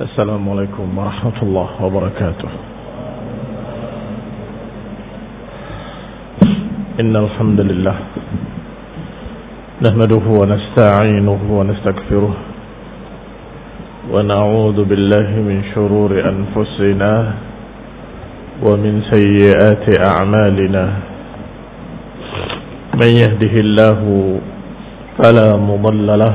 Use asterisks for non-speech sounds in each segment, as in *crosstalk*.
السلام عليكم ورحمة الله وبركاته. إن الحمد لله نحمده ونستعينه ونستكفره ونعوذ بالله من شرور أنفسنا ومن سيئات أعمالنا. من يهده الله فلا مضل له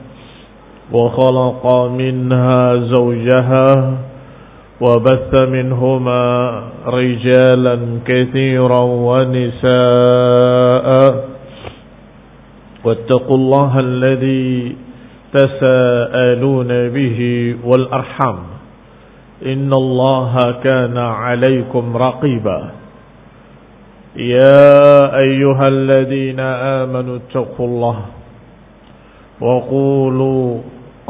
وخلق منها زوجها وبث منهما رجالا كثيرا ونساء. واتقوا الله الذي تساءلون به والأرحام. إن الله كان عليكم رقيبا. يا أيها الذين آمنوا اتقوا الله وقولوا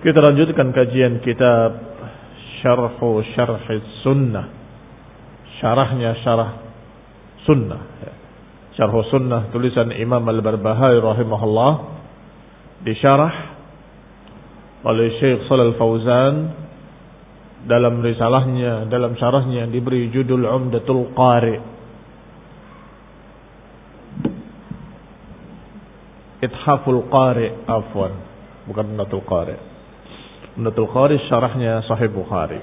Kita lanjutkan kajian kitab Syarhu Syarh Sunnah. Syarahnya Syarah Sunnah. Syarhu Sunnah tulisan Imam Al-Barbahari rahimahullah. Disyarah oleh Syekh Shalal Fauzan dalam risalahnya dalam syarahnya diberi judul Umdatul Qari. Ithaful Qari afwan bukan Umdatul Qari Umdatul Qari syarahnya Sahih Bukhari.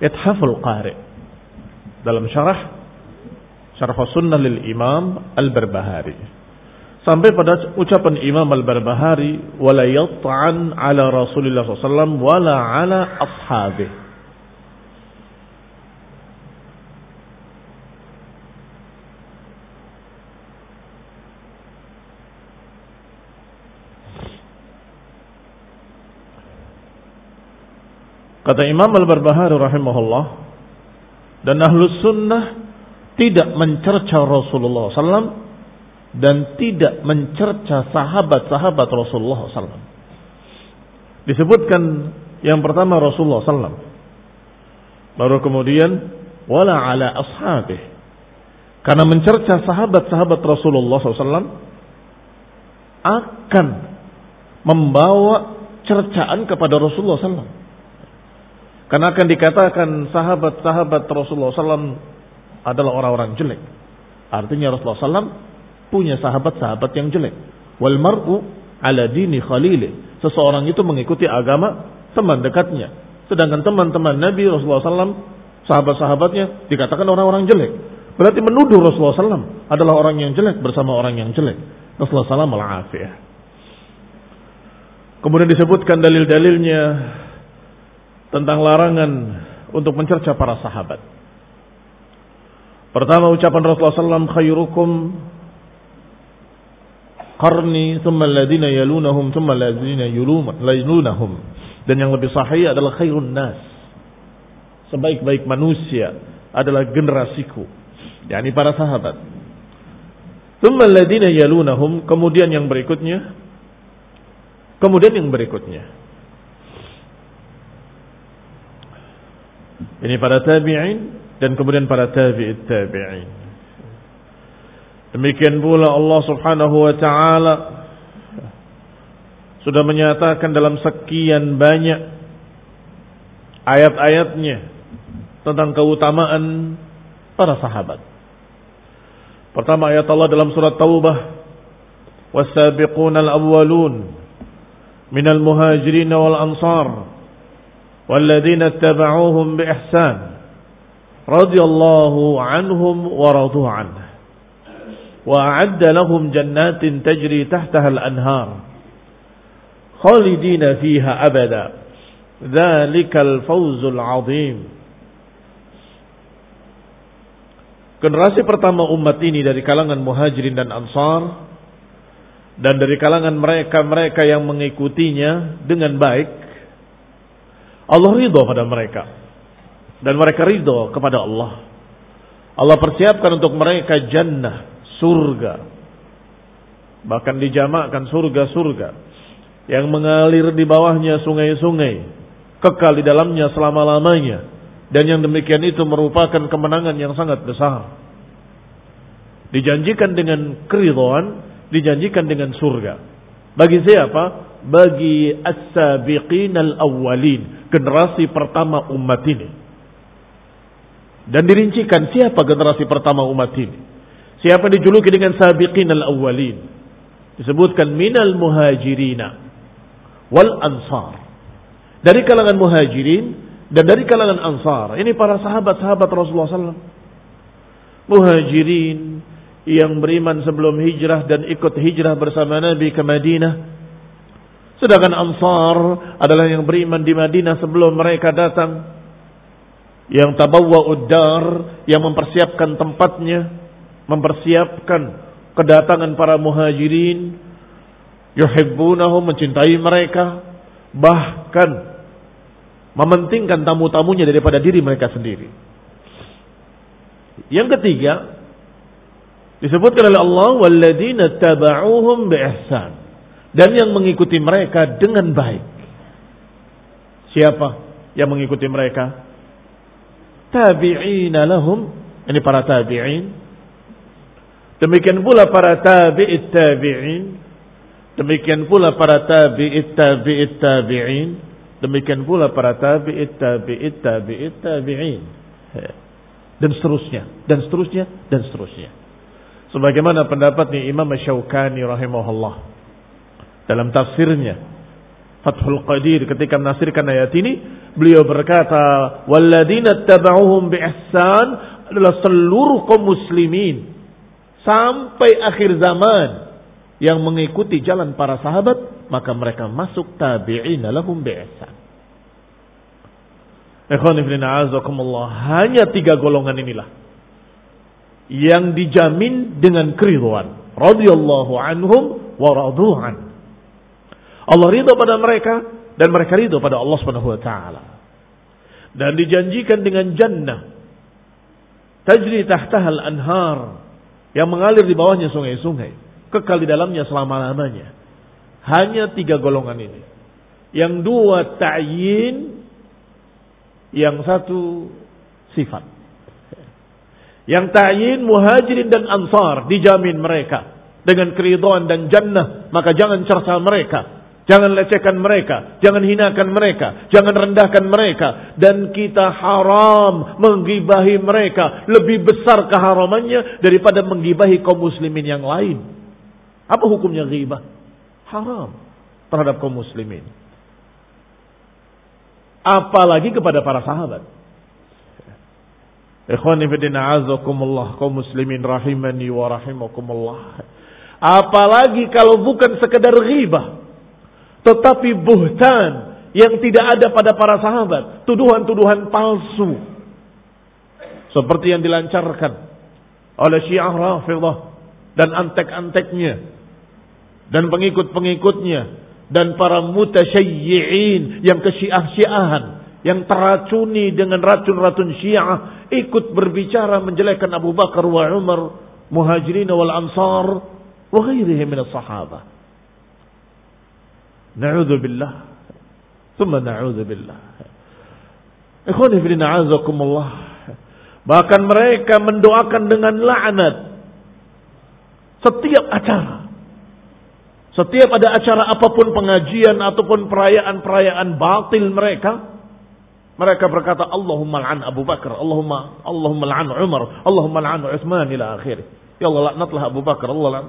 Ithaful Qari. Dalam syarah Syarah Sunnah lil Imam Al-Barbahari. Sampai pada ucapan Imam Al-Barbahari wala yat'an ala Rasulillah SAW wala ala ashabih Kata Imam Al-Barbahari rahimahullah dan ahlus sunnah tidak mencerca Rasulullah SAW dan tidak mencerca sahabat-sahabat Rasulullah SAW. Disebutkan yang pertama Rasulullah SAW. Baru kemudian wala ala ashabih. Karena mencerca sahabat-sahabat Rasulullah SAW akan membawa cercaan kepada Rasulullah SAW. Karena akan dikatakan sahabat-sahabat Rasulullah SAW adalah orang-orang jelek. Artinya Rasulullah SAW punya sahabat-sahabat yang jelek. Wal mar'u ala dini khalili. Seseorang itu mengikuti agama teman dekatnya. Sedangkan teman-teman Nabi Rasulullah SAW, sahabat-sahabatnya dikatakan orang-orang jelek. Berarti menuduh Rasulullah SAW adalah orang yang jelek bersama orang yang jelek. Rasulullah SAW al-afiyah. Kemudian disebutkan dalil-dalilnya tentang larangan untuk mencerca para sahabat. Pertama ucapan Rasulullah SAW khairukum qarni thumma alladhina yalunahum thumma alladhina yalunahum. Dan yang lebih sahih adalah khairun nas. Sebaik-baik manusia adalah generasiku yakni para sahabat. Thumma alladhina yalunahum kemudian yang berikutnya kemudian yang berikutnya ini para tabi'in dan kemudian para tabi'it tabi'in Demikian pula Allah Subhanahu wa taala sudah menyatakan dalam sekian banyak ayat-ayatnya tentang keutamaan para sahabat. Pertama ayat Allah dalam surat Taubah, "Was-sabiquna al-awwalun minal muhajirin wal ansar والذين اتبعوهم بإحسان رضي الله عنهم ورضوا عنه وأعد لهم جنات تجري تحتها الأنهار خالدين فيها أبدا ذلك الفوز العظيم Generasi pertama umat ini dari kalangan muhajirin dan ansar dan dari kalangan mereka-mereka yang mengikutinya dengan baik Allah ridho pada mereka dan mereka ridho kepada Allah Allah persiapkan untuk mereka jannah surga. Bahkan dijamakkan surga-surga yang mengalir di bawahnya sungai-sungai, kekal di dalamnya selama-lamanya. Dan yang demikian itu merupakan kemenangan yang sangat besar. Dijanjikan dengan keridhaan, dijanjikan dengan surga. Bagi siapa? Bagi as-sabiqin al-awwalin, generasi pertama umat ini. Dan dirincikan siapa generasi pertama umat ini? Siapa dijuluki dengan sabiqin al-awwalin? Disebutkan minal muhajirina wal ansar. Dari kalangan muhajirin dan dari kalangan ansar. Ini para sahabat-sahabat Rasulullah SAW. Muhajirin yang beriman sebelum hijrah dan ikut hijrah bersama Nabi ke Madinah. Sedangkan ansar adalah yang beriman di Madinah sebelum mereka datang. Yang tabawwa uddar, yang mempersiapkan tempatnya mempersiapkan kedatangan para muhajirin yuhibbunahum mencintai mereka bahkan mementingkan tamu-tamunya daripada diri mereka sendiri. Yang ketiga disebutkan oleh Allah walladzina taba'uhum biihsan dan yang mengikuti mereka dengan baik. Siapa yang mengikuti mereka? Tabi'ina lahum, ini para tabi'in Demikian pula para tabi'it tabi'in. Demikian pula para tabi'it tabi'it tabi'in. Demikian pula para tabi'it tabi'it tabi'it tabi'in. Dan seterusnya, dan seterusnya, dan seterusnya. Sebagaimana pendapatnya Imam Syaukani rahimahullah. Dalam tafsirnya. Fathul Qadir ketika menafsirkan ayat ini. Beliau berkata. Walladina taba'uhum bi'ihsan adalah seluruh kaum muslimin sampai akhir zaman yang mengikuti jalan para sahabat maka mereka masuk tabi'in lahum bi'ihsan. Hanya tiga golongan inilah yang dijamin dengan keriduan. Radiyallahu anhum wa radu'an. Allah ridho pada mereka dan mereka ridho pada Allah Subhanahu wa taala. Dan dijanjikan dengan jannah. Tajri tahtahal anhar yang mengalir di bawahnya sungai-sungai, kekal di dalamnya selama-lamanya. Hanya tiga golongan ini. Yang dua ta'yin, yang satu sifat. Yang ta'yin muhajirin dan ansar dijamin mereka dengan keridhaan dan jannah, maka jangan cerca mereka Jangan lecehkan mereka, jangan hinakan mereka, jangan rendahkan mereka. Dan kita haram menggibahi mereka. Lebih besar keharamannya daripada menggibahi kaum muslimin yang lain. Apa hukumnya ghibah? Haram terhadap kaum muslimin. Apalagi kepada para sahabat. Ikhwani fidina azakumullah kaum muslimin rahimani wa rahimakumullah. Apalagi kalau bukan sekedar ghibah tetapi buhtan yang tidak ada pada para sahabat. Tuduhan-tuduhan palsu. Seperti yang dilancarkan oleh Syiah Rafidah dan antek-anteknya. dan pengikut-pengikutnya dan para mutasyayyi'in yang kesyiah-syiahan yang teracuni dengan racun-racun syiah ikut berbicara menjelekkan Abu Bakar wa Umar muhajirin wal ansar wa ghairihi min as-sahabah na'udzu billah thumma na'udzu billah ikhwani fi na'azakumullah bahkan mereka mendoakan dengan laknat. Setiap acara. Setiap ada acara apa pun pengajian ataupun perayaan-perayaan batil mereka mereka berkata, Allahumma la'an Abu Bakar, Allahumma Allahumma la'an Umar, Allahumma la'an Uthman ila akhir. Ya Allah laknatlah Abu Bakar, Allah la'an.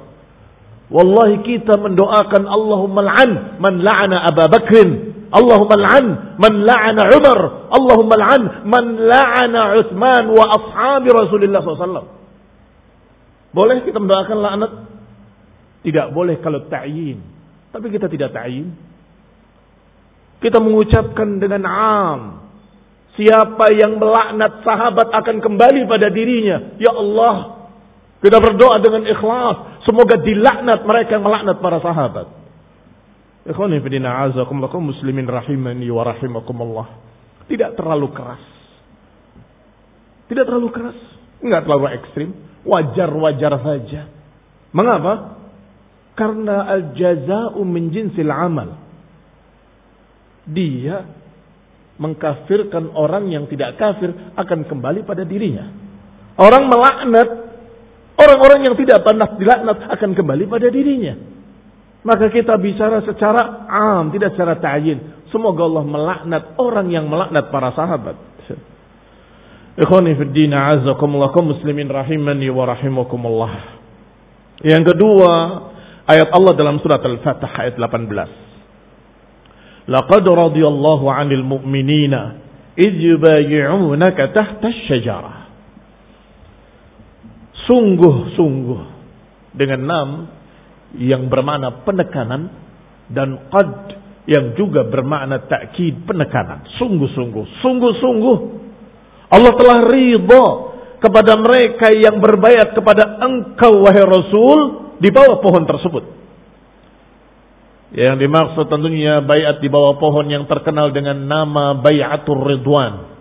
Wallahi kita mendoakan Allahumma la'an man la'ana Abu Bakrin. Allahumma la'an man la'ana Umar. Allahumma la'an man la'ana Uthman wa ashabi Rasulullah SAW. Boleh kita mendoakan laknat? Tidak boleh kalau ta'yin. Tapi kita tidak ta'yin. Kita mengucapkan dengan am. Siapa yang melaknat sahabat akan kembali pada dirinya. Ya Allah, kita berdoa dengan ikhlas. Semoga dilaknat mereka yang melaknat para sahabat. Ikhwani fidina azakumullah muslimin rahimani wa rahimakumullah. Tidak terlalu keras. Tidak terlalu keras. Enggak terlalu ekstrim. Wajar-wajar saja. Mengapa? Karena al-jaza'u min jinsil amal. Dia mengkafirkan orang yang tidak kafir akan kembali pada dirinya. Orang melaknat Orang-orang yang tidak pernah dilaknat akan kembali pada dirinya. Maka kita bicara secara am, tidak secara ta'yin. Semoga Allah melaknat orang yang melaknat para sahabat. Ikhwani fiddina azakumullah muslimin rahimani wa rahimakumullah. Yang kedua, ayat Allah dalam surat al-Fatih ayat 18. Laqad radiyallahu 'anil mu'minina idh yubayyi'unaka tahta asy-syajarah sungguh-sungguh. Dengan nam yang bermakna penekanan dan qad yang juga bermakna takkid penekanan. Sungguh-sungguh. Sungguh-sungguh. Allah telah ridha kepada mereka yang berbayat kepada engkau wahai Rasul di bawah pohon tersebut. Yang dimaksud tentunya bayat di bawah pohon yang terkenal dengan nama bayatul ridwan.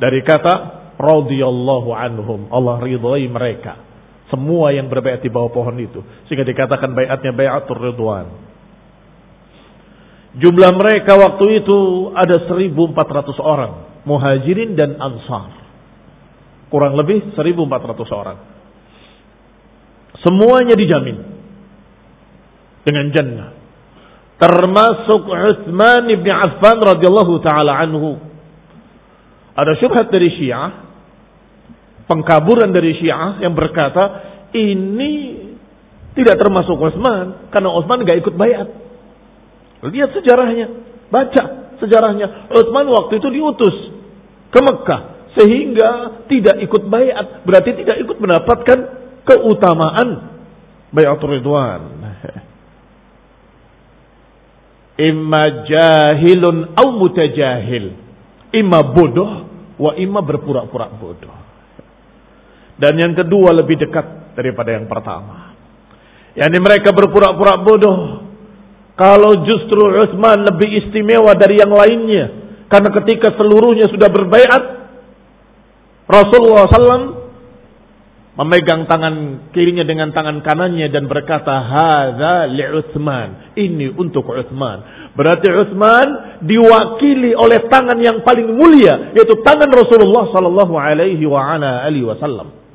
Dari kata radhiyallahu anhum. Allah ridhai mereka. Semua yang berbayat di bawah pohon itu. Sehingga dikatakan bayatnya bayatul ridwan. Jumlah mereka waktu itu ada 1400 orang. Muhajirin dan ansar. Kurang lebih 1400 orang. Semuanya dijamin dengan jannah. Termasuk Utsman bin Affan radhiyallahu taala anhu. Ada syubhat dari Syiah, pengkaburan dari Syiah yang berkata ini tidak termasuk Utsman karena Utsman nggak ikut bayat. Lihat sejarahnya, baca sejarahnya. Utsman waktu itu diutus ke Mekah sehingga tidak ikut bayat, berarti tidak ikut mendapatkan keutamaan bayatul ridwan *laughs* imma jahilun au mutajahil imma bodoh wa imma berpura-pura bodoh dan yang kedua lebih dekat daripada yang pertama. Yakni mereka berpura-pura bodoh. Kalau justru Utsman lebih istimewa dari yang lainnya. Karena ketika seluruhnya sudah berbaiat Rasulullah SAW memegang tangan kirinya dengan tangan kanannya dan berkata hadza li Utsman. Ini untuk Utsman. Berarti Utsman diwakili oleh tangan yang paling mulia yaitu tangan Rasulullah sallallahu alaihi wa ala alihi wasallam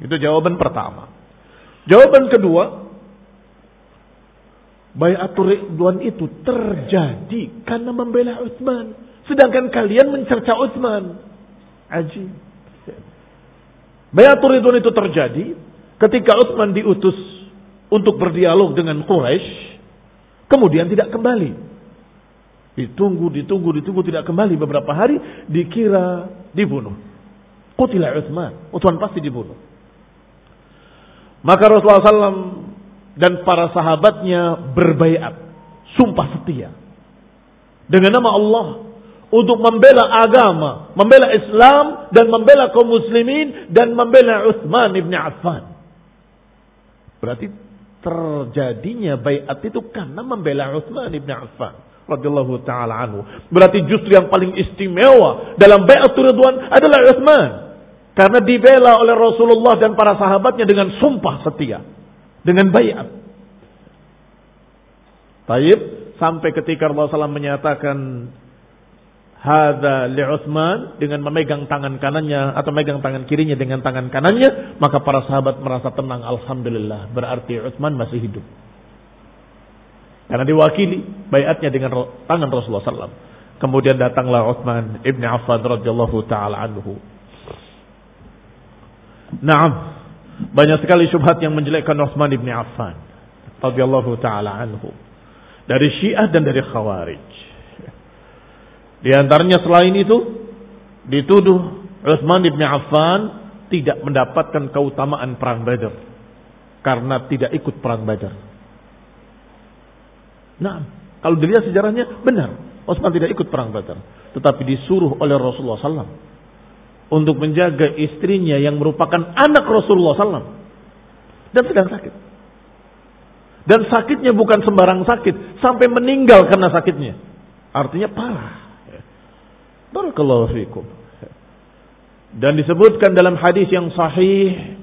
itu jawaban pertama jawaban kedua Bayatul Ridwan itu terjadi karena membela Utsman sedangkan kalian mencerca Utsman ajib Bayatul Ridwan itu terjadi ketika Utsman diutus untuk berdialog dengan Quraisy, kemudian tidak kembali. Ditunggu, ditunggu, ditunggu tidak kembali beberapa hari, dikira dibunuh. Kutila Utsman, Utsman pasti dibunuh. Maka Rasulullah SAW dan para sahabatnya berbaiat, sumpah setia. Dengan nama Allah untuk membela agama, membela Islam dan membela kaum muslimin dan membela Uthman ibn Affan. Berarti terjadinya bayat itu karena membela Utsman ibn Affan radhiyallahu taala anhu. Berarti justru yang paling istimewa dalam bayat Ridwan adalah Utsman. Karena dibela oleh Rasulullah dan para sahabatnya dengan sumpah setia. Dengan bayat. Taib sampai ketika Rasulullah SAW menyatakan Hada li Uthman dengan memegang tangan kanannya atau memegang tangan kirinya dengan tangan kanannya, maka para sahabat merasa tenang. Alhamdulillah, berarti Uthman masih hidup. Karena diwakili bayatnya dengan tangan Rasulullah SAW. Kemudian datanglah Uthman ibn Affan radhiyallahu taala anhu. Naam, banyak sekali syubhat yang menjelekkan Uthman ibn Affan radhiyallahu taala anhu. Dari Syiah dan dari Khawarij. Di antaranya selain itu dituduh Utsman bin Affan tidak mendapatkan keutamaan perang Badar karena tidak ikut perang Badar. Nah, kalau dilihat sejarahnya benar, Utsman tidak ikut perang Badar, tetapi disuruh oleh Rasulullah SAW untuk menjaga istrinya yang merupakan anak Rasulullah SAW dan sedang sakit. Dan sakitnya bukan sembarang sakit, sampai meninggal karena sakitnya. Artinya parah. Barakallahu fikum. Dan disebutkan dalam hadis yang sahih,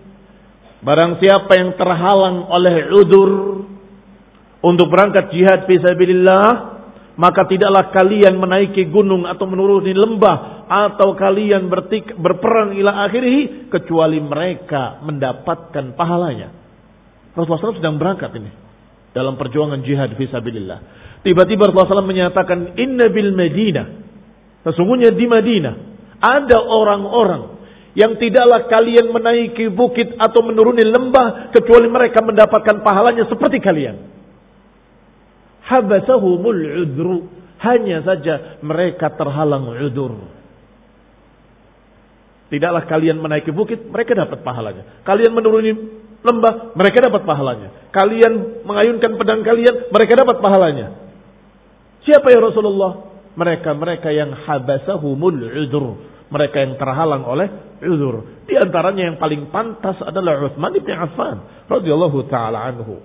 barang siapa yang terhalang oleh udur untuk berangkat jihad fisabilillah, maka tidaklah kalian menaiki gunung atau menuruni lembah atau kalian bertik, berperang ila akhirih kecuali mereka mendapatkan pahalanya. Rasulullah SAW sedang berangkat ini dalam perjuangan jihad fisabilillah. Tiba-tiba Rasulullah SAW menyatakan inna bil Madinah Sesungguhnya di Madinah ada orang-orang yang tidaklah kalian menaiki bukit atau menuruni lembah kecuali mereka mendapatkan pahalanya seperti kalian. Habasahumul udru. Hanya saja mereka terhalang udur. Tidaklah kalian menaiki bukit, mereka dapat pahalanya. Kalian menuruni lembah, mereka dapat pahalanya. Kalian mengayunkan pedang kalian, mereka dapat pahalanya. Siapa ya Rasulullah? mereka-mereka yang habasahumul udur. Mereka yang terhalang oleh udur. Di antaranya yang paling pantas adalah Uthman bin Affan radhiyallahu taala anhu.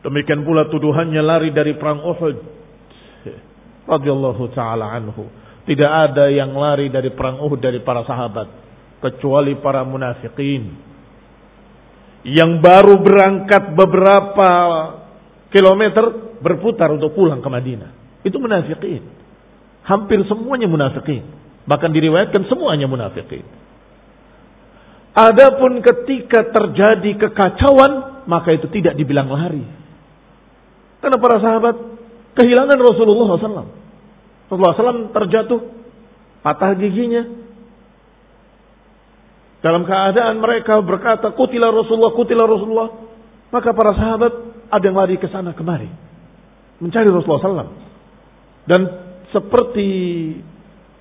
Demikian pula tuduhannya lari dari perang Uhud radhiyallahu taala anhu. Tidak ada yang lari dari perang Uhud dari para sahabat kecuali para munafikin yang baru berangkat beberapa kilometer berputar untuk pulang ke Madinah. Itu munafikin. Hampir semuanya munafikin. Bahkan diriwayatkan semuanya munafikin. Adapun ketika terjadi kekacauan, maka itu tidak dibilang lari. Karena para sahabat kehilangan Rasulullah SAW. Rasulullah SAW terjatuh, patah giginya. Dalam keadaan mereka berkata, kutilah Rasulullah, kutilah Rasulullah. Maka para sahabat ada yang lari ke sana kemari. Mencari Rasulullah SAW. Dan seperti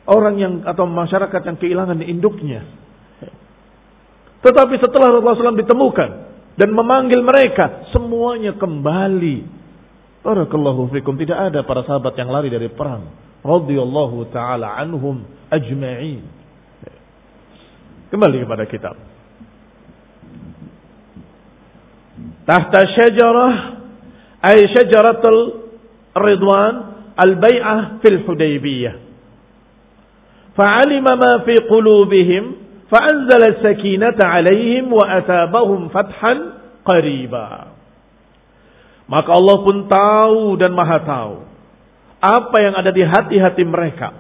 orang yang atau masyarakat yang kehilangan induknya. Tetapi setelah Rasulullah SAW ditemukan dan memanggil mereka, semuanya kembali. Barakallahu fikum. Tidak ada para sahabat yang lari dari perang. Radiyallahu ta'ala anhum ajma'in. Kembali kepada kitab. Tahta syajarah ay syajaratul ridwan al-bai'ah fil Hudaybiyah. Fa'alima ma fi qulubihim fa'anzala sakinata 'alaihim wa atabahum fathan qariba. Maka Allah pun tahu dan Maha tahu apa yang ada di hati-hati mereka.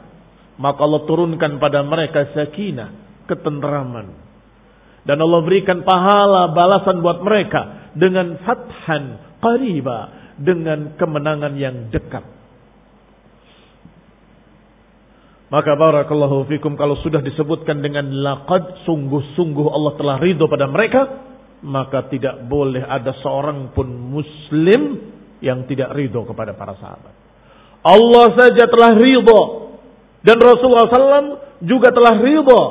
Maka Allah turunkan pada mereka sakinah, ketenteraman. Dan Allah berikan pahala balasan buat mereka dengan fathan qariba, dengan kemenangan yang dekat. Maka barakallahu fikum kalau sudah disebutkan dengan laqad sungguh-sungguh Allah telah ridho pada mereka, maka tidak boleh ada seorang pun muslim yang tidak ridho kepada para sahabat. Allah saja telah ridho dan Rasulullah SAW juga telah ridho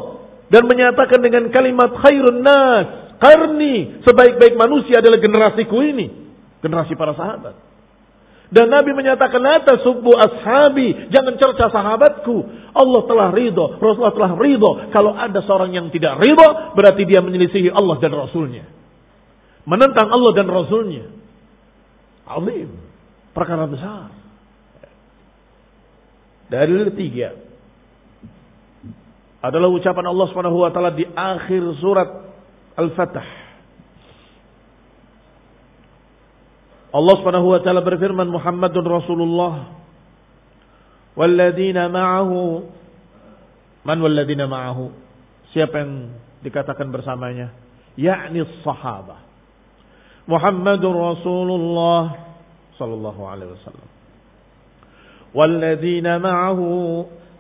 dan menyatakan dengan kalimat khairun nas, karni, sebaik-baik manusia adalah generasiku ini, generasi para sahabat. Dan Nabi menyatakan, Lata subuh ashabi. Jangan cerca sahabatku. Allah telah ridho. Rasulullah telah ridho. Kalau ada seorang yang tidak ridho, berarti dia menyelisihi Allah dan Rasulnya. Menentang Allah dan Rasulnya. Azim. Perkara besar. Dalil ketiga adalah ucapan Allah Subhanahu wa taala di akhir surat Al-Fatah. Allah Subhanahu wa taala berfirman Muhammadun Rasulullah walladzina ma'ahu man walladzina ma'ahu siapa yang dikatakan bersamanya yakni sahabah Muhammadur Rasulullah sallallahu alaihi wasallam والذين معه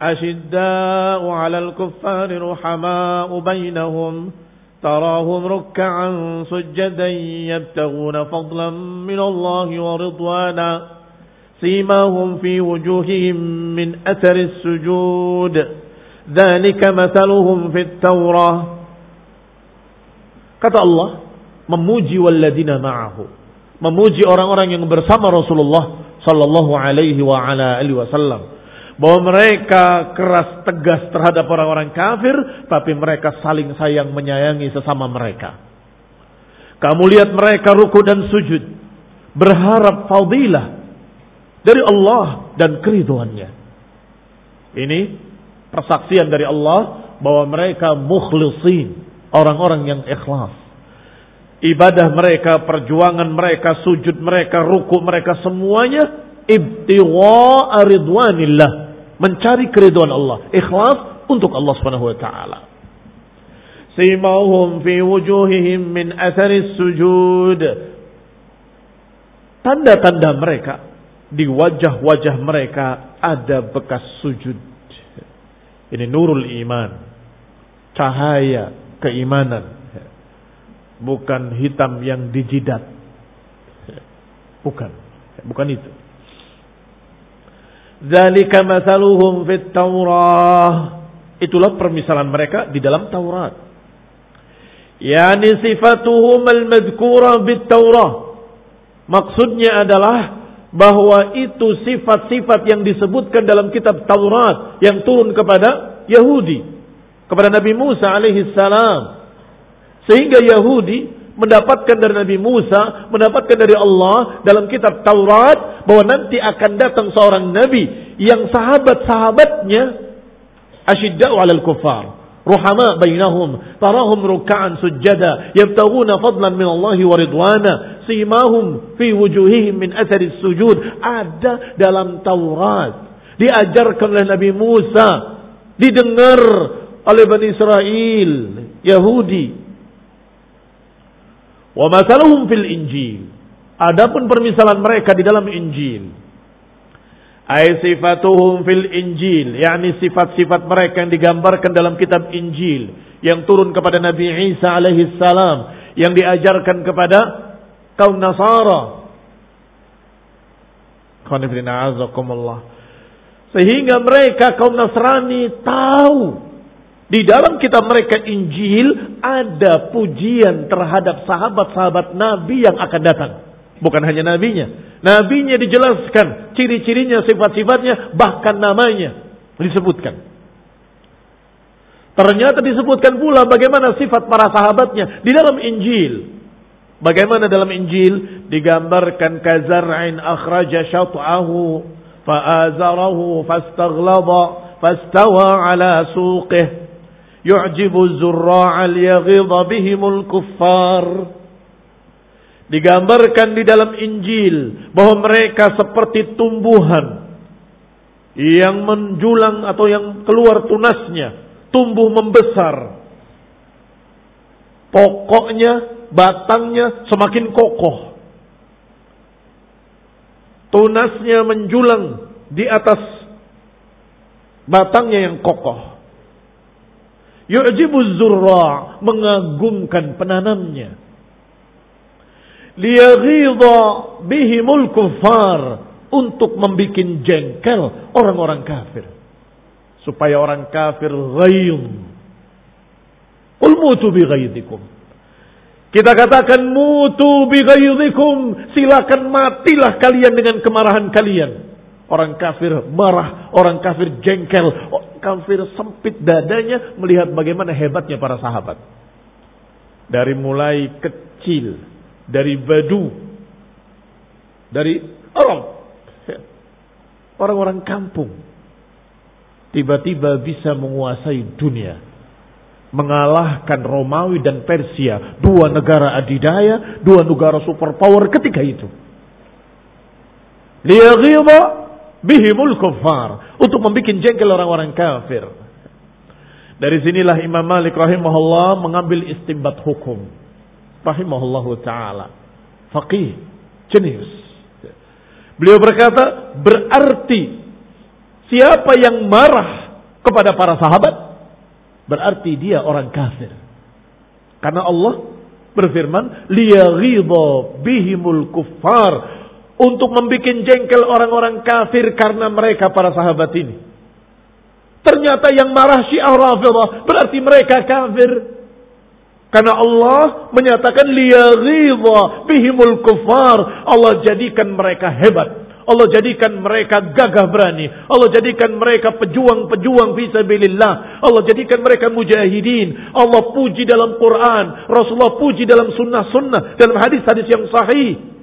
أشداء على الكفار رحماء بينهم تراهم ركعا سجدا يبتغون فضلا من الله ورضوانا سيماهم في وجوههم من أثر السجود. ذلك مثلهم في التوراة. Kata Allah memuji walladina ma'ahu memuji orang-orang yang bersama Rasulullah sallallahu alaihi wa ala alihi wasallam bahwa mereka keras tegas terhadap orang-orang kafir tapi mereka saling sayang menyayangi sesama mereka. Kamu lihat mereka ruku dan sujud berharap fadilah dari Allah dan keriduannya. Ini persaksian dari Allah bahwa mereka mukhlisin, orang-orang yang ikhlas ibadah mereka, perjuangan mereka, sujud mereka, ruku mereka semuanya ibtigha ridwanillah, mencari keriduan Allah, ikhlas untuk Allah Subhanahu wa taala. Simahum fi wujuhihim min athari sujud. Tanda-tanda mereka di wajah-wajah mereka ada bekas sujud. Ini nurul iman. Cahaya keimanan bukan hitam yang dijidat. Bukan, bukan itu. Zalika mathaluhum fit Taurah. Itulah permisalan mereka di dalam Taurat. Yani sifatuhum al-madhkura bit Taurah. Maksudnya adalah bahwa itu sifat-sifat yang disebutkan dalam kitab Taurat yang turun kepada Yahudi, kepada Nabi Musa alaihi salam sehingga Yahudi mendapatkan dari Nabi Musa, mendapatkan dari Allah dalam kitab Taurat bahwa nanti akan datang seorang nabi yang sahabat-sahabatnya asyidda'u 'alal kuffar, ruhama bainahum, tarahum ruk'an sujada, yabtaghuna fadlan min Allah wa ridwana, simahum fi wujuhihim min athari sujud. Ada dalam Taurat. Diajarkan oleh Nabi Musa, didengar oleh Bani Israel, Yahudi, Wa masaluhum fil Injil. Adapun permisalan mereka di dalam Injil. Ay sifatuhum fil Injil, yakni sifat-sifat mereka yang digambarkan dalam kitab Injil yang turun kepada Nabi Isa alaihi salam yang diajarkan kepada kaum Nasara. Sehingga mereka kaum Nasrani tahu di dalam kitab mereka Injil ada pujian terhadap sahabat-sahabat Nabi yang akan datang. Bukan hanya nabinya. Nabinya dijelaskan ciri-cirinya, sifat-sifatnya, bahkan namanya disebutkan. Ternyata disebutkan pula bagaimana sifat para sahabatnya di dalam Injil. Bagaimana dalam Injil digambarkan kazar'in akhraja syat'ahu fa'azarahu fastaghlaba fastawa ala suqih yu'jibu zurra'a liyaghidha bihimul kuffar. Digambarkan di dalam Injil bahwa mereka seperti tumbuhan yang menjulang atau yang keluar tunasnya, tumbuh membesar. Pokoknya, batangnya semakin kokoh. Tunasnya menjulang di atas batangnya yang kokoh. Yu'jibu zurra' mengagumkan penanamnya. Liyaghidha bihimul kufar untuk membuat jengkel orang-orang kafir. Supaya orang kafir ghayum. Qul mutu bi ghaydikum. Kita katakan mutu bi ghaydikum. Silakan matilah kalian dengan kemarahan kalian. Orang kafir marah, orang kafir jengkel, kafir sempit dadanya melihat bagaimana hebatnya para sahabat. Dari mulai kecil dari Badu, dari Arab, orang-orang kampung, tiba-tiba bisa menguasai dunia. Mengalahkan Romawi dan Persia, dua negara adidaya, dua negara superpower ketika itu. Bihimul kuffar. Untuk membuat jengkel orang-orang kafir. Dari sinilah Imam Malik rahimahullah mengambil istimbat hukum. Rahimahullahu ta'ala. Faqih. Jenius. Beliau berkata, berarti siapa yang marah kepada para sahabat, berarti dia orang kafir. Karena Allah berfirman, liyaghidha bihimul kuffar untuk membuat jengkel orang-orang kafir karena mereka para sahabat ini. Ternyata yang marah Syiah Rafidah berarti mereka kafir. Karena Allah menyatakan liyaghidha bihimul kufar. Allah jadikan mereka hebat. Allah jadikan mereka gagah berani. Allah jadikan mereka pejuang-pejuang fisabilillah. Allah jadikan mereka mujahidin. Allah puji dalam Quran. Rasulullah puji dalam sunnah-sunnah. Dalam hadis-hadis yang sahih.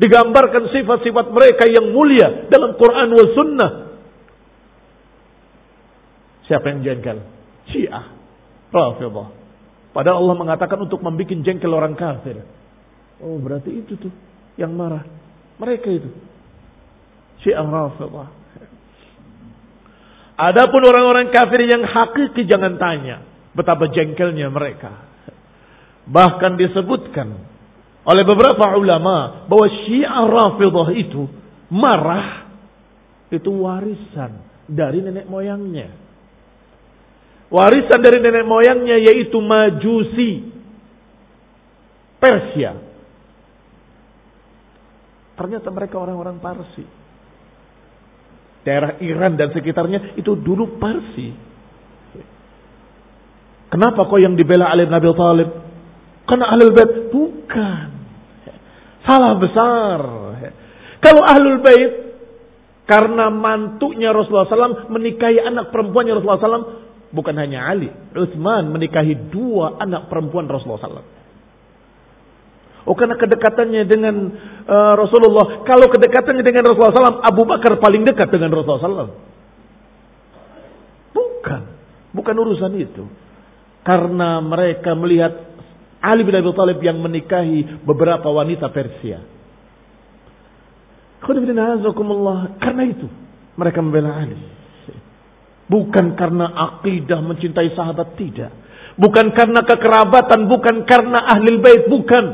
Digambarkan sifat-sifat mereka yang mulia dalam Quran wa sunnah. Siapa yang jengkel? Syiah. Rafidah. Padahal Allah mengatakan untuk membuat jengkel orang kafir. Oh berarti itu tuh yang marah. Mereka itu. Syiah Rafidah. Adapun orang-orang kafir yang hakiki jangan tanya. Betapa jengkelnya mereka. Bahkan disebutkan oleh beberapa ulama bahwa Syiah Rafidah itu marah itu warisan dari nenek moyangnya. Warisan dari nenek moyangnya yaitu Majusi Persia. Ternyata mereka orang-orang Parsi. Daerah Iran dan sekitarnya itu dulu Parsi. Kenapa kok yang dibela Ali bin Abi Thalib? Karena Ahlul Bait bukan. Salah besar. Kalau Ahlul Bait karena mantunya Rasulullah SAW menikahi anak perempuannya Rasulullah SAW bukan hanya Ali, Utsman menikahi dua anak perempuan Rasulullah SAW. Oh karena kedekatannya dengan uh, Rasulullah. Kalau kedekatannya dengan Rasulullah SAW, Abu Bakar paling dekat dengan Rasulullah SAW. Bukan, bukan urusan itu. Karena mereka melihat Ali bin Abi Thalib yang menikahi beberapa wanita Persia. Karena itu mereka membela Ali. Bukan karena akidah mencintai sahabat tidak. Bukan karena kekerabatan, bukan karena ahli bait, bukan.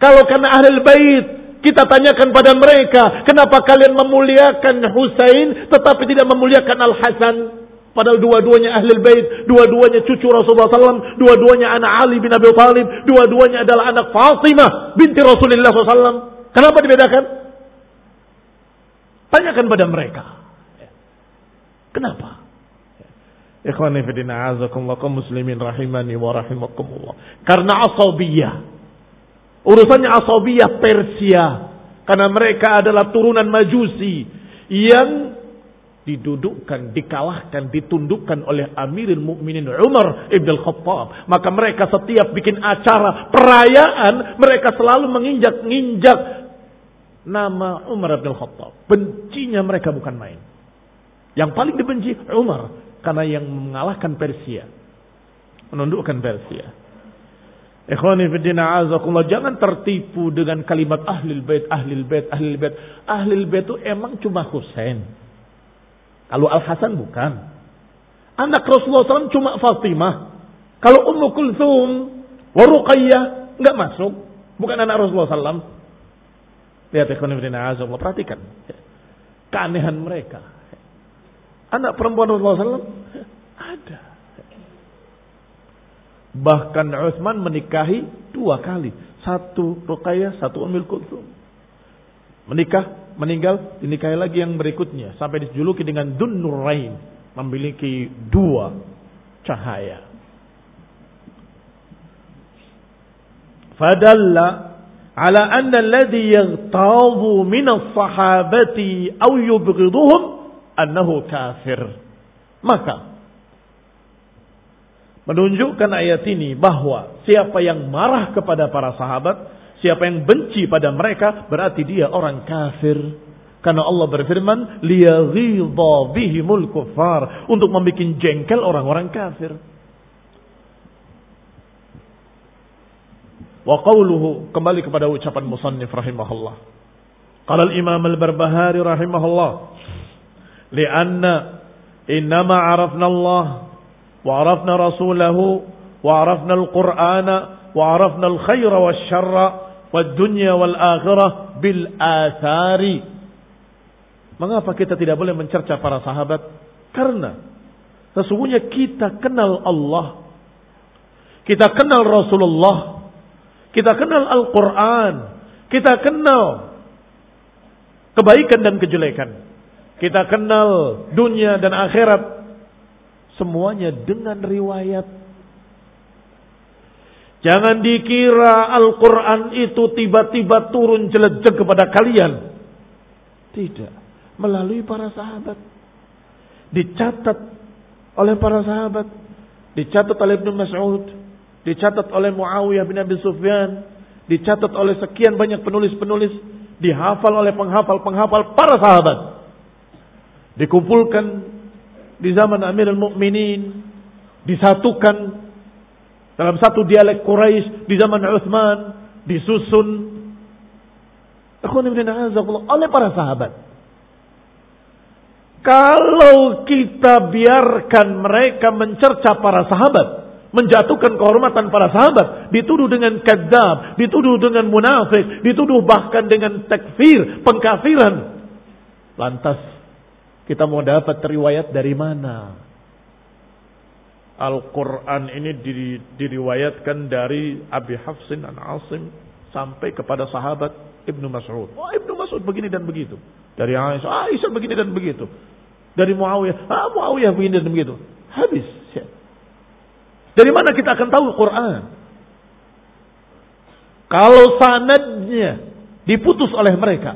Kalau karena ahli bait, kita tanyakan pada mereka, kenapa kalian memuliakan Husain tetapi tidak memuliakan Al Hasan? Padahal dua-duanya ahli bait, dua-duanya cucu Rasulullah SAW, dua-duanya anak Ali bin Abi Thalib, dua-duanya adalah anak Fatimah binti Rasulullah SAW. Kenapa dibedakan? Tanyakan pada mereka. Kenapa? Ikhwani fidina azakumullah kaum muslimin rahimani wa rahimakumullah. Karena asabiyah. Urusannya asabiyah Persia. Karena mereka adalah turunan majusi. Yang didudukkan, dikalahkan, ditundukkan oleh Amirul Mukminin Umar Ibn Khattab. Maka mereka setiap bikin acara perayaan, mereka selalu menginjak-injak nama Umar Ibn Khattab. Bencinya mereka bukan main. Yang paling dibenci Umar karena yang mengalahkan Persia. Menundukkan Persia. Ikhwani fiddina azakullah. Jangan tertipu dengan kalimat ahlil bait, ahlil bait, ahlil bait. Ahlil bait itu emang cuma Husain. Kalau Al-Hasan bukan. Anak Rasulullah SAW cuma Fatimah. Kalau Ummu Kulthum, Waruqayyah, nggak masuk. Bukan anak Rasulullah SAW. Lihat ikhwan ibn Allah perhatikan. Keanehan mereka. Anak perempuan Rasulullah SAW ada. Bahkan Utsman menikahi dua kali. Satu Ruqayyah, satu Ummul Kulthum. Menikah, meninggal, dinikahi lagi yang berikutnya. Sampai dijuluki dengan Dun Nurain. Memiliki dua cahaya. Fadalla ala anna alladhi yaghtabu min as-sahabati aw yubghiduhum annahu kafir. Maka menunjukkan ayat ini bahwa siapa yang marah kepada para sahabat Siapa yang benci pada mereka berarti dia orang kafir. Karena Allah berfirman, liyaghidha bihimul kuffar untuk membuat jengkel orang-orang kafir. Wa qawluhu kembali kepada ucapan musannif rahimahullah. Qala al-Imam al-Barbahari rahimahullah, "Li'anna innama 'arafna Allah wa 'arafna rasulahu wa 'arafna al-Qur'ana wa 'arafna al-khaira wasyarra wad-dunya wal-akhirah bil athari." Mengapa kita tidak boleh mencerca para sahabat? Karena sesungguhnya kita kenal Allah. Kita kenal Rasulullah kita kenal Al-Quran. Kita kenal kebaikan dan kejelekan. Kita kenal dunia dan akhirat. Semuanya dengan riwayat. Jangan dikira Al-Quran itu tiba-tiba turun jelejeg kepada kalian. Tidak. Melalui para sahabat. Dicatat oleh para sahabat. Dicatat oleh Ibn Mas'ud dicatat oleh Muawiyah bin Abi Sufyan, dicatat oleh sekian banyak penulis-penulis, dihafal oleh penghafal-penghafal para sahabat. Dikumpulkan di zaman Amirul Mukminin, disatukan dalam satu dialek Quraisy di zaman Utsman, disusun oleh para sahabat. Kalau kita biarkan mereka mencerca para sahabat, menjatuhkan kehormatan para sahabat, dituduh dengan kadzab, dituduh dengan munafik, dituduh bahkan dengan takfir, pengkafiran. Lantas kita mau dapat riwayat dari mana? Al-Quran ini diriwayatkan dari Abi Hafsin an Asim sampai kepada sahabat Ibnu Mas'ud. Oh Ibnu Mas'ud begini dan begitu. Dari Aisyah, Aisyah begini dan begitu. Dari Muawiyah, ah Muawiyah begini dan begitu. Habis. Dari mana kita akan tahu Quran? Kalau sanadnya diputus oleh mereka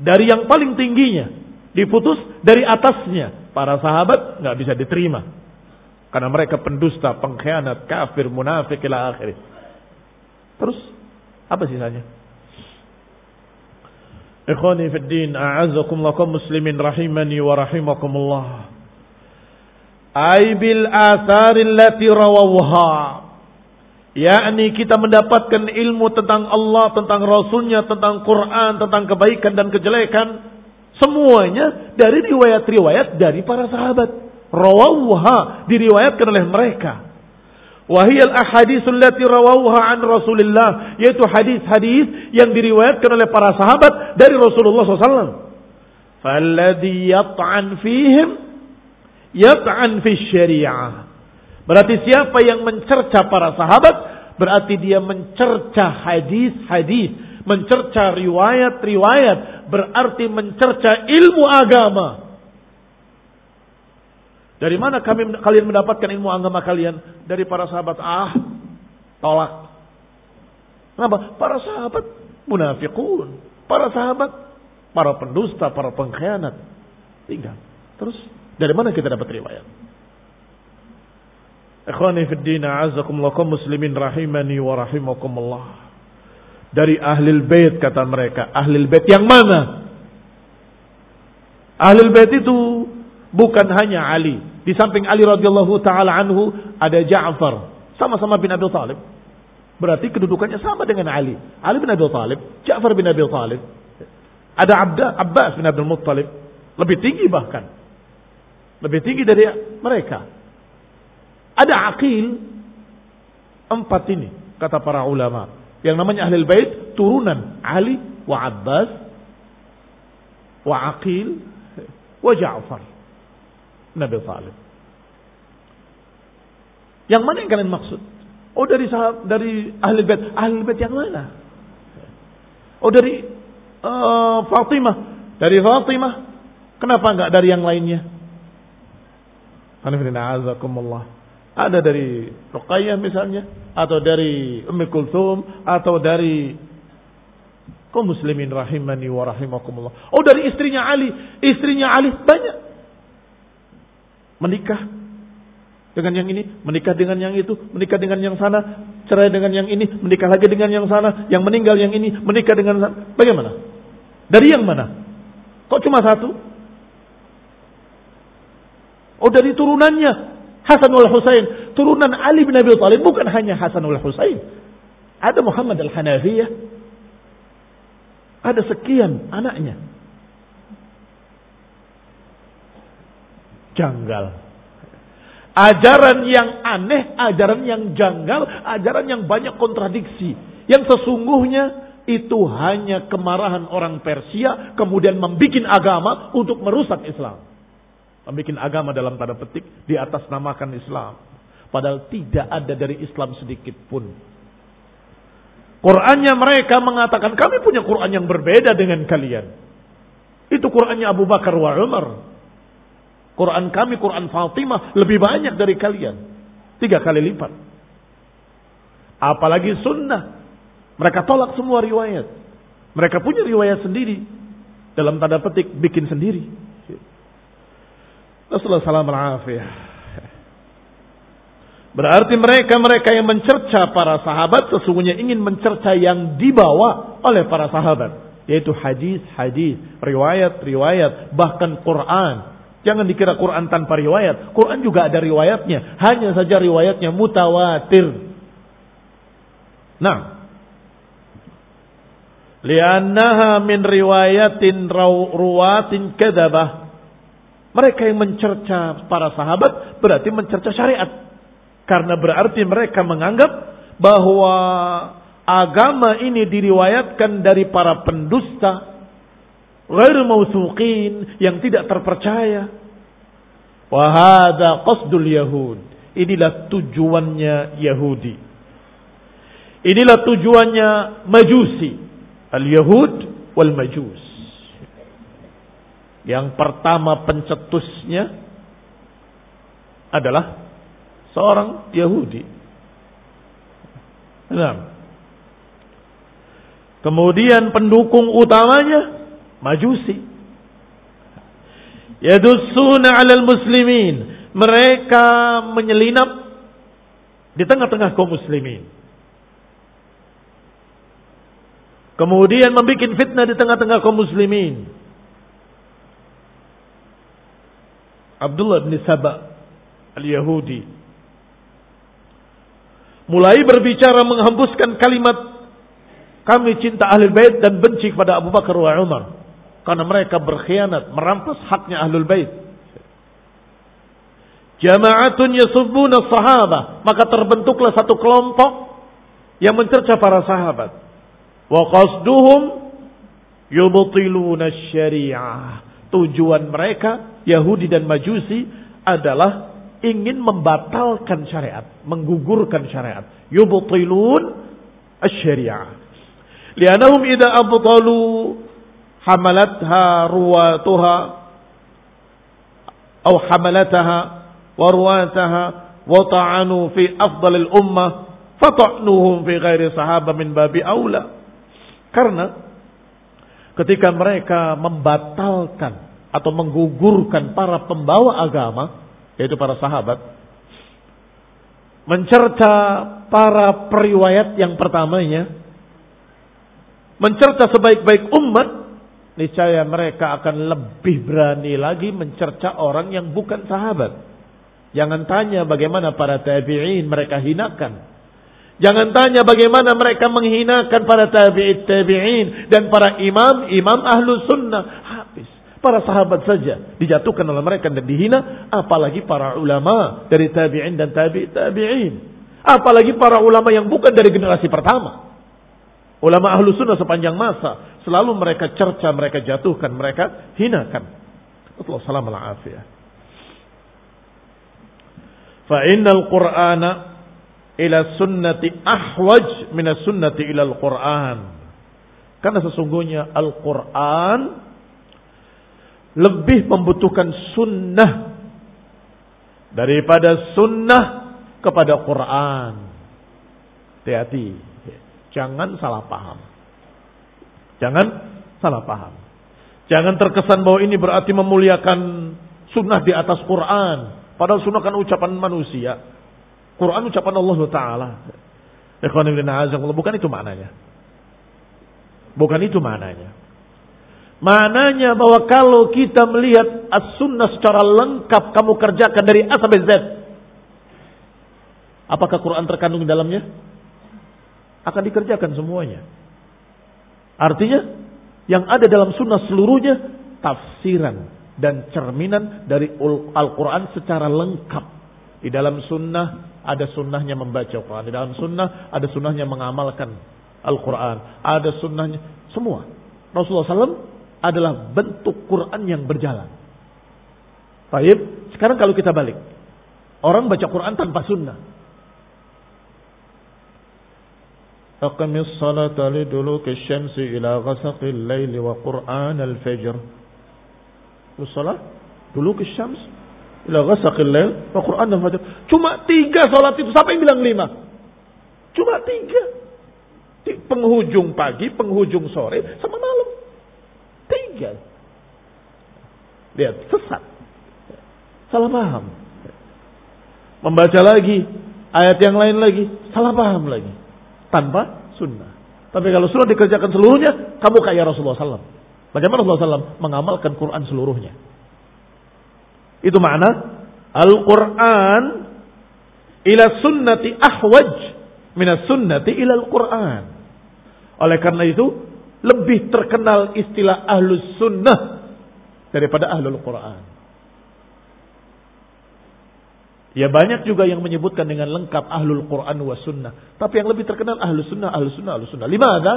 dari yang paling tingginya, diputus dari atasnya, para sahabat nggak bisa diterima karena mereka pendusta, pengkhianat, kafir, munafik ila akhir. Terus apa sisanya? Ikhwani fi din, a'azzakum lakum muslimin rahimani wa rahimakumullah ay bil atharil lati rawawha yakni kita mendapatkan ilmu tentang Allah, tentang Rasulnya, tentang Quran, tentang kebaikan dan kejelekan. Semuanya dari riwayat-riwayat dari para sahabat. Rawawha diriwayatkan oleh mereka. Wahiyal ahadisul lati rawawha an Rasulillah. Yaitu hadis-hadis yang diriwayatkan oleh para sahabat dari Rasulullah SAW. Falladhi yat'an fihim yat'an fi syariah. Berarti siapa yang mencerca para sahabat berarti dia mencerca hadis-hadis, mencerca riwayat-riwayat, berarti mencerca ilmu agama. Dari mana kami kalian mendapatkan ilmu agama kalian? Dari para sahabat. Ah, tolak. Kenapa? Para sahabat munafikun. Para sahabat para pendusta, para pengkhianat. Tinggal. Terus dari mana kita dapat riwayat? Ikhwani fi din a'azzakum lakum muslimin rahimani wa rahimakumullah. Dari ahli bait kata mereka, ahli bait yang mana? Ahli bait itu bukan hanya Ali. Di samping Ali radhiyallahu taala anhu ada Ja'far, sama-sama bin Abi Thalib. Berarti kedudukannya sama dengan Ali. Ali bin Abi Thalib, Ja'far bin Abi Thalib. Ada Abda, Abbas bin Abdul Muttalib. Lebih tinggi bahkan. Lebih tinggi dari mereka. Ada akil empat ini kata para ulama. Yang namanya ahli bait turunan Ali wa Abbas wa Aqil wa Ja'far. Nabi Talib. Yang mana yang kalian maksud? Oh dari sahab, dari ahli bait. Ahli bait yang mana? Oh dari uh, Fatimah. Dari Fatimah. Kenapa enggak dari yang lainnya? Ada dari Ruqayyah misalnya, atau dari Ummi Kulthum, atau dari kaum muslimin rahimani wa rahimakumullah. Oh dari istrinya Ali, istrinya Ali banyak. Menikah dengan yang ini, menikah dengan yang itu, menikah dengan yang sana. cerai dengan yang ini, menikah lagi dengan yang sana, yang meninggal yang ini, menikah dengan sana. Bagaimana? Dari yang mana? Kok cuma satu? Oh dari turunannya Hasan wal Husain, turunan Ali bin Abi Thalib bukan hanya Hasan wal Husain. Ada Muhammad al-Hanafiyah. Ada sekian anaknya. Janggal. Ajaran yang aneh, ajaran yang janggal, ajaran yang banyak kontradiksi. Yang sesungguhnya itu hanya kemarahan orang Persia kemudian membuat agama untuk merusak Islam. Membuat agama dalam tanda petik di atas namakan Islam. Padahal tidak ada dari Islam sedikit pun. Qurannya mereka mengatakan kami punya Quran yang berbeda dengan kalian. Itu Qurannya Abu Bakar wa Umar. Quran kami, Quran Fatimah lebih banyak dari kalian. Tiga kali lipat. Apalagi sunnah. Mereka tolak semua riwayat. Mereka punya riwayat sendiri. Dalam tanda petik bikin sendiri. Rasulullah salam Berarti mereka-mereka yang mencerca para sahabat sesungguhnya ingin mencerca yang dibawa oleh para sahabat. Yaitu hadis-hadis, riwayat-riwayat, bahkan Quran Jangan dikira Quran tanpa riwayat. Quran juga ada riwayatnya. Hanya saja riwayatnya mutawatir. Nah. Liannaha min riwayatin ruwatin kedabah. Mereka yang mencerca para sahabat berarti mencerca syariat. Karena berarti mereka menganggap bahwa agama ini diriwayatkan dari para pendusta ghair mausuqin yang tidak terpercaya. Wahada qasdul Yahud. Inilah tujuannya Yahudi. Inilah tujuannya Majusi. Al-Yahud wal Majus. Yang pertama pencetusnya adalah seorang Yahudi. Kemudian pendukung utamanya Majusi. Yadussuna 'alal muslimin. Mereka menyelinap di tengah-tengah kaum muslimin. Kemudian membuat fitnah di tengah-tengah kaum muslimin. Abdullah bin Saba al-Yahudi mulai berbicara menghembuskan kalimat kami cinta ahli bait dan benci kepada Abu Bakar wa Umar. Karena mereka berkhianat, merampas haknya ahlul bait. Jama'atun yasubbuna sahabah. Maka terbentuklah satu kelompok yang mencerca para sahabat. Wa qasduhum yubtiluna syariah. Tujuan mereka, Yahudi dan Majusi, adalah ingin membatalkan syariat. Menggugurkan syariat. Yubtilun syariah. Lianahum idha abtalu hamalatha ruwatuha atau hamalataha wa ruwataha wa ta'anu fi afdalil ummah fata'nuhum fi ghairi sahaba min babi aula karena ketika mereka membatalkan atau menggugurkan para pembawa agama yaitu para sahabat mencerca para periwayat yang pertamanya mencerca sebaik-baik umat niscaya mereka akan lebih berani lagi mencerca orang yang bukan sahabat. Jangan tanya bagaimana para tabi'in mereka hinakan. Jangan tanya bagaimana mereka menghinakan para tabi'in tabi'in dan para imam, imam ahlu sunnah. Habis. Para sahabat saja dijatuhkan oleh mereka dan dihina. Apalagi para ulama dari tabi'in dan tabi'in. Apalagi para ulama yang bukan dari generasi pertama. Ulama ahlu sunnah sepanjang masa Selalu mereka cerca, mereka jatuhkan, mereka hinakan. Salam al-afiyah. Fa innal Qur'ana ila sunnati ahwaj min sunnati ila al-Qur'an. Karena sesungguhnya Al-Quran lebih membutuhkan sunnah daripada sunnah kepada Quran. Hati-hati. Jangan salah paham. Jangan salah paham. Jangan terkesan bahwa ini berarti memuliakan sunnah di atas Quran. Padahal sunnah kan ucapan manusia. Quran ucapan Allah Ta'ala. Bukan itu maknanya. Bukan itu maknanya. Maknanya bahwa kalau kita melihat as-sunnah secara lengkap kamu kerjakan dari A sampai Z. Apakah Quran terkandung di dalamnya? Akan dikerjakan semuanya. Artinya yang ada dalam sunnah seluruhnya tafsiran dan cerminan dari Al-Quran secara lengkap. Di dalam sunnah ada sunnahnya membaca Al-Quran. Di dalam sunnah ada sunnahnya mengamalkan Al-Quran. Ada sunnahnya. Semua. Rasulullah SAW adalah bentuk Quran yang berjalan. Baik, sekarang kalau kita balik. Orang baca Quran tanpa sunnah. Liduluki syamsi ila ghasaqil layli wa Qur'an al-fajr. Salat duluki syams ila ghasaqil layl wa Qur'an al-fajr. Cuma tiga salat itu. Siapa yang bilang lima? Cuma tiga. Penghujung pagi, penghujung sore, sama malam. Tiga. Lihat, sesat. Salah paham. Membaca lagi, ayat yang lain lagi, salah paham lagi. Tanpa sunnah. Tapi kalau sunnah dikerjakan seluruhnya, kamu kayak Rasulullah SAW. Bagaimana Rasulullah SAW mengamalkan Quran seluruhnya? Itu makna Al-Quran ila sunnati ahwaj minas sunnati ila Al-Quran. Oleh karena itu, lebih terkenal istilah ahlus sunnah daripada ahlul Quran. Ya banyak juga yang menyebutkan dengan lengkap ahlul Quran wa sunnah. Tapi yang lebih terkenal ahlus sunnah, ahlus sunnah, ahlus sunnah. Lima ada.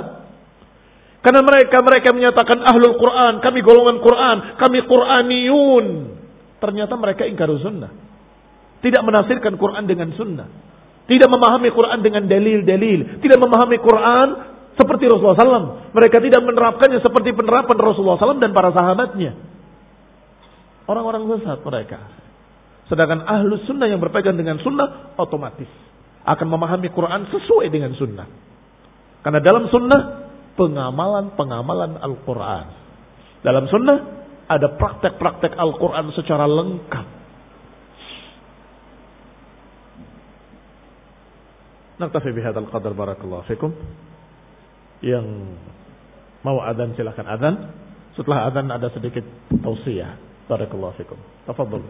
Karena mereka mereka menyatakan ahlul Quran, kami golongan Quran, kami Quraniyun. Ternyata mereka ingkar sunnah. Tidak menafsirkan Quran dengan sunnah. Tidak memahami Quran dengan dalil-dalil. Tidak memahami Quran seperti Rasulullah SAW. Mereka tidak menerapkannya seperti penerapan Rasulullah SAW dan para sahabatnya. Orang-orang sesat mereka. Sedangkan ahlu sunnah yang berpegang dengan sunnah otomatis akan memahami Quran sesuai dengan sunnah. Karena dalam sunnah pengamalan-pengamalan Al-Quran. Dalam sunnah ada praktek-praktek Al-Quran secara lengkap. Naktafi bihadal qadar barakallahu fikum yang mau adzan silahkan adzan. Setelah adzan ada sedikit tausiah. Barakallahu fikum. Tafadhol.